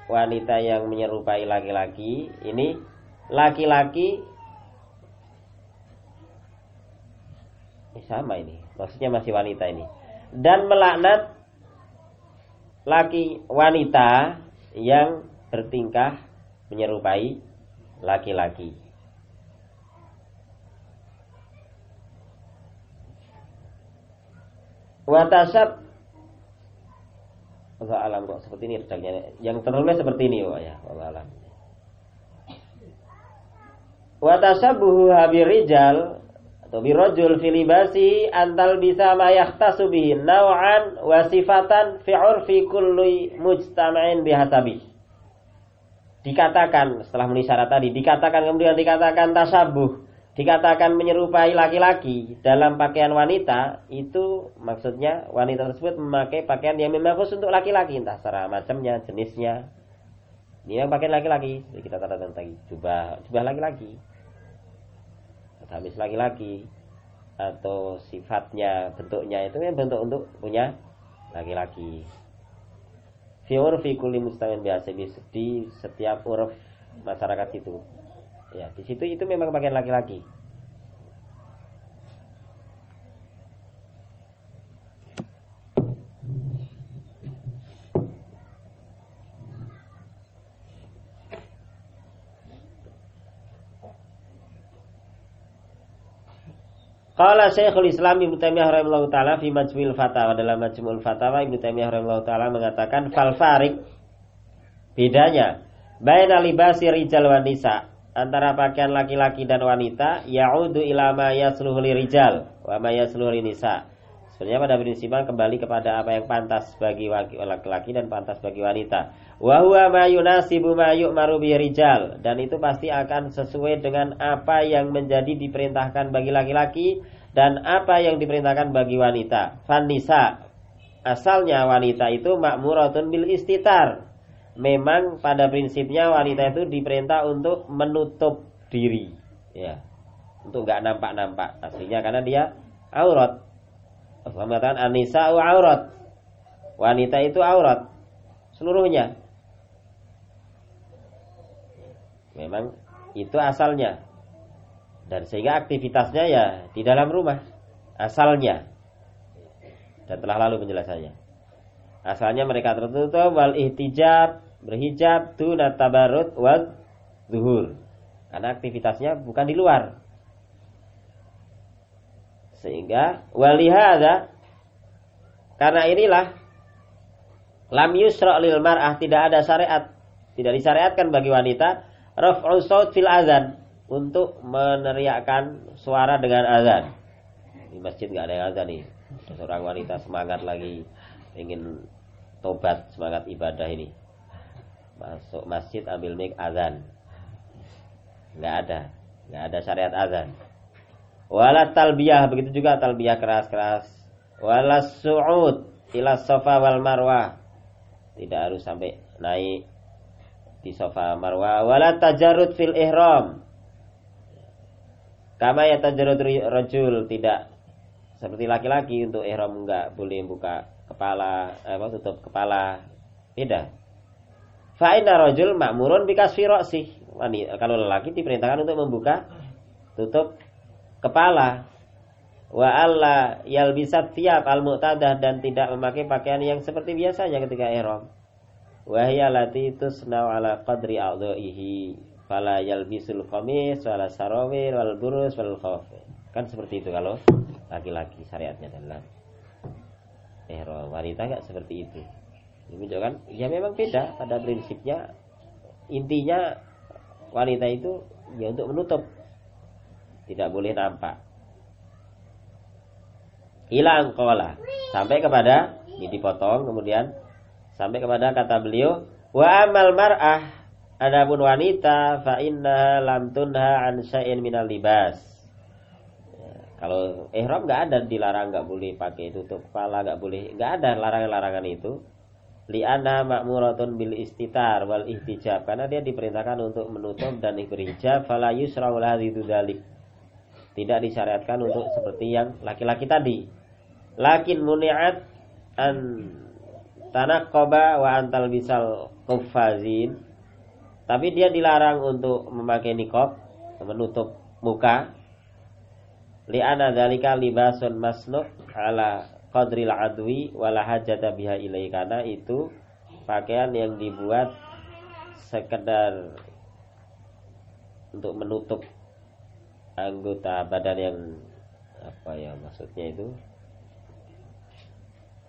wanita yang menyerupai laki-laki ini laki-laki ini sama ini maksudnya masih wanita ini dan melaknat laki wanita yang bertingkah menyerupai laki-laki Watasab Allah alam kok seperti ini redaknya. Yang tertulis seperti ini ya, Allah alam. Watasabuhu habirijal atau birojul filibasi antal bisa mayahtasu bihi naw'an wasifatan fi kulli mujtama'in bihasabi. Dikatakan setelah memenuhi syarat tadi, dikatakan kemudian dikatakan tasabuh dikatakan menyerupai laki-laki dalam pakaian wanita itu maksudnya wanita tersebut memakai pakaian yang memang khusus untuk laki-laki. Entah secara macamnya jenisnya. Ini yang pakaian laki-laki kita katakan tadi jubah jubah laki-laki. Habis laki-laki. Atau sifatnya bentuknya itu yang bentuk untuk punya laki-laki. Fi kulli mustawin biasa di setiap uruf masyarakat itu Ya, di situ itu memang pakaian laki-laki. Qala Syekhul Islam Ibnu Taimiyah rahimahullah taala fi Majmu'ul Fatawa dalam Majmu'ul Fatawa Ibnu Taimiyah rahimahullah taala mengatakan fal farik bedanya baina libasi rijal wa nisa antara pakaian laki-laki dan wanita ya'udu ila ma yasluhu rijal wa ma yasluhu nisa. Sebenarnya pada prinsipnya kembali kepada apa yang pantas bagi laki-laki dan pantas bagi wanita. Wa huwa ma yunasibu ma yu'maru rijal dan itu pasti akan sesuai dengan apa yang menjadi diperintahkan bagi laki-laki dan apa yang diperintahkan bagi wanita. Fanisa asalnya wanita itu makmuratun bil istitar memang pada prinsipnya wanita itu diperintah untuk menutup diri ya. Untuk nggak nampak-nampak. Aslinya karena dia aurat. Allah mengatakan anisa aurat. Wanita itu aurat. Seluruhnya. Memang itu asalnya. Dan sehingga aktivitasnya ya di dalam rumah. Asalnya. Dan telah lalu penjelasannya. Asalnya mereka tertutup wal ihtijab berhijab tuna tabarut wal zuhur. Karena aktivitasnya bukan di luar. Sehingga walihada karena inilah lam yusra lil mar'ah tidak ada syariat. Tidak disyariatkan bagi wanita raf'u saut fil azan untuk meneriakkan suara dengan azan. Di masjid nggak ada yang azan nih. Seorang wanita semangat lagi ingin tobat semangat ibadah ini masuk masjid ambil mic azan. Nggak ada. Nggak ada syariat azan. Wala talbiyah begitu juga talbiyah keras-keras. Wala su'ud ila sofa wal marwah. Tidak harus sampai naik di sofa marwah. Wala tajarud fil ihram. Kama ya tajarud rajul tidak. Seperti laki-laki untuk ihram enggak boleh buka kepala apa tutup kepala. Beda Fa inna rajul ma'murun bikas sih. Kalau lelaki diperintahkan untuk membuka tutup kepala. Wa alla yalbisat tiap al mu'tadah dan tidak memakai pakaian yang seperti biasanya ketika ihram. Wa hiya lati tusna'u ala qadri a'dha'ihi fala yalbisul qamis wala sarawir wal burus wal khawf. Kan seperti itu kalau laki-laki syariatnya adalah ihram. Wanita enggak seperti itu. Ini menunjukkan ya memang beda pada prinsipnya. Intinya wanita itu ya untuk menutup. Tidak boleh nampak hilang kola sampai kepada ini dipotong kemudian. Sampai kepada kata beliau wa amal mar'ah adapun wanita fa inna lam tunha an syai'in minal libas. Ya, kalau ihram nggak ada dilarang nggak boleh pakai tutup kepala nggak boleh nggak ada larangan-larangan itu li'anna ma'muratun bil istitar wal ihtijab. Karena dia diperintahkan untuk menutup dan berhijab fala yusra'u hadhihi dzalik. Tidak disyariatkan untuk seperti yang laki-laki tadi. Lakin muni'at an tanaqqaba wa antal bisal kuffazin. Tapi dia dilarang untuk memakai nikab menutup muka. Li'anna dzalika libasun masnuh ala qadril adwi wala hajata biha ilai karena itu pakaian yang dibuat sekedar untuk menutup anggota badan yang apa ya maksudnya itu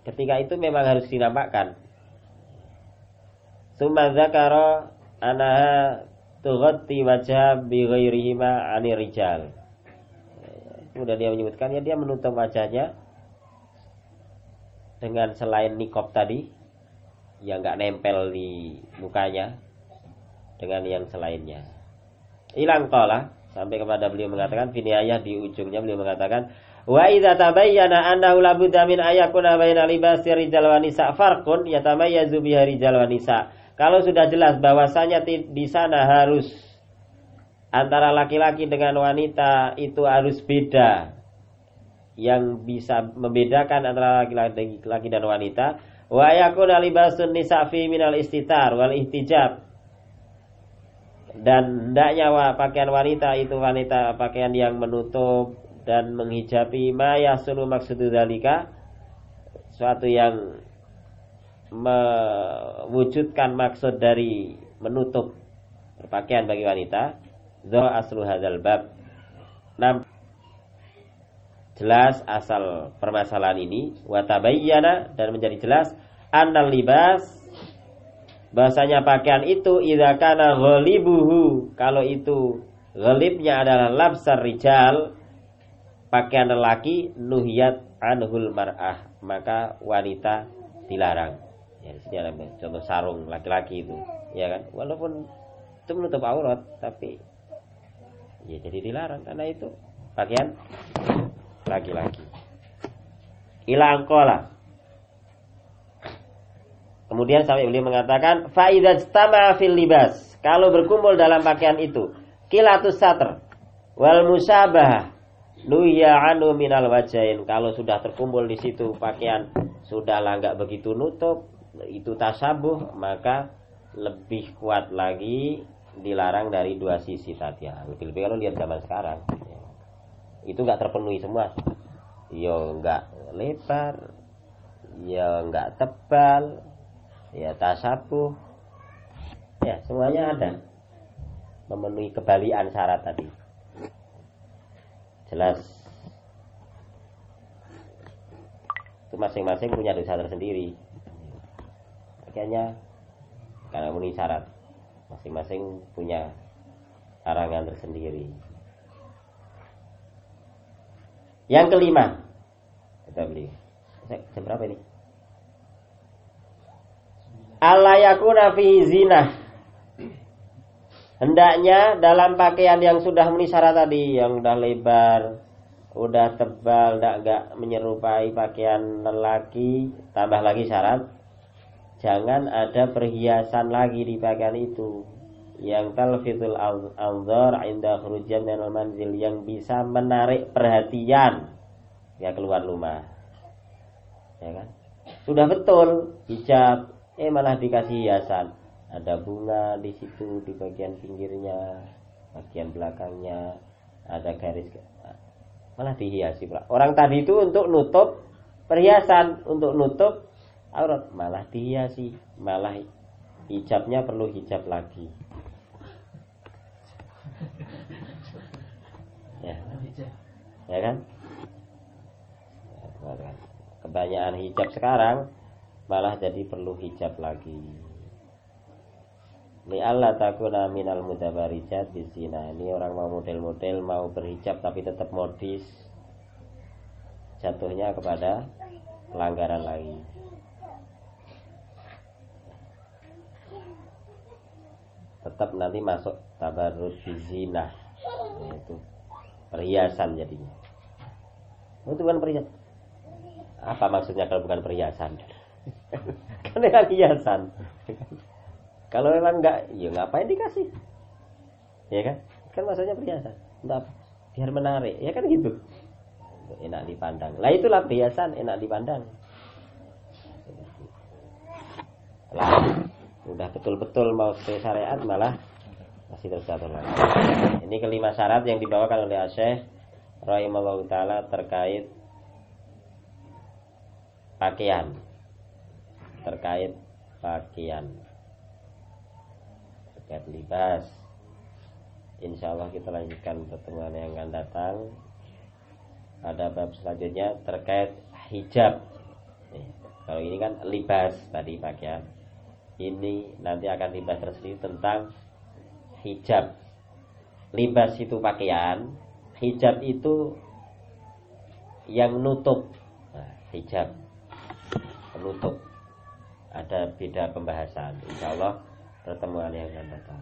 ketika itu memang harus dinampakkan Summa zakara anaha tughatti wajah bi ghairihima anir. Kemudian dia menyebutkan ya dia menutup wajahnya dengan selain nikop tadi yang nggak nempel di mukanya dengan yang selainnya. Hilang kola sampai kepada beliau mengatakan ayah di ujungnya beliau mengatakan wa idza tabayyana annahu la budda min ayakuna baina libasi rijal wa nisa farqun yatamayyazu biha rijal wa kalau sudah jelas bahwasanya di sana harus antara laki-laki dengan wanita itu harus beda yang bisa membedakan antara laki-laki dan wanita. Wa yakuna libasun nisa fi minal istitar wal ihtijab. Dan hendaknya pakaian wanita itu wanita pakaian yang menutup dan menghijabi. Ma yasulu maksudu dalika suatu yang mewujudkan maksud dari menutup pakaian bagi wanita. Dha aslu hadzal bab jelas asal permasalahan ini watabayyana dan menjadi jelas annal libas bahasanya pakaian itu idza kana ghalibuhu kalau itu ghalibnya adalah labsar rijal pakaian lelaki nuhiyat anhul mar'ah maka wanita dilarang. Ya di sini ada contoh sarung laki-laki itu ya kan? Walaupun itu menutup aurat tapi ya jadi dilarang karena itu pakaian laki-laki. Ilang kola. Kemudian sampai beliau mengatakan faidah stama fil libas. Kalau berkumpul dalam pakaian itu, kilatus satr wal musabah nuya anu minal wajain. Kalau sudah terkumpul di situ pakaian sudah nggak begitu nutup, itu tasabuh, maka lebih kuat lagi dilarang dari dua sisi tadi ya. Lebih-lebih kalau lihat zaman sekarang itu nggak terpenuhi semua. Yo nggak lebar. Ya nggak tebal. Ya tasabuh ya semuanya ada. Memenuhi kebalian syarat tadi. Jelas. Itu masing-masing punya dosa tersendiri. Akhirnya karena memenuhi syarat masing-masing punya karangan tersendiri yang kelima, kita beli. Jam berapa ini? Alayakuna fi zina. Hendaknya dalam pakaian yang sudah memenuhi syarat tadi, yang udah lebar, udah tebal, tidak enggak menyerupai pakaian lelaki, tambah lagi syarat, jangan ada perhiasan lagi di pakaian itu yang talfitul anzar inda khurujan minal manzil yang bisa menarik perhatian. Ya keluar rumah. Ya kan? Sudah betul hijab. Eh malah dikasih hiasan. Ada bunga di situ di bagian pinggirnya bagian belakangnya. Ada garis malah dihiasi pula. Orang tadi itu untuk nutup perhiasan untuk nutup aurat. Malah dihiasi malah hijabnya perlu hijab lagi ya ya kan kebanyakan hijab sekarang malah jadi perlu hijab lagi Li Allah takuna minal mudabarijat di sini. Ini orang mau model-model mau berhijab tapi tetap modis. Jatuhnya kepada pelanggaran lagi. Tetap nanti masuk tabarut zina. Itu perhiasan jadinya. Itu bukan perhiasan. Apa maksudnya kalau bukan perhiasan? kan hiasan. Kalau memang enggak, ya ngapain dikasih? Ya kan? Kan maksudnya perhiasan. Entah biar menarik, ya kan gitu. Enak dipandang. Lah itulah perhiasan enak dipandang. Lah, udah betul-betul mau sesuai syariat malah masih lagi. Ini kelima syarat yang dibawakan oleh Syekh rahimallahu taala terkait pakaian. Terkait pakaian. Terkait libas. Insya Allah kita lanjutkan pertemuan yang akan datang. Pada bab selanjutnya terkait hijab. Kalau ini kan libas tadi pakaian ini nanti akan dibahas tersendiri tentang hijab. Libas itu pakaian hijab itu yang nutup. Nah, hijab. Penutup. Ada beda pembahasan. Insya Allah pertemuan yang akan datang.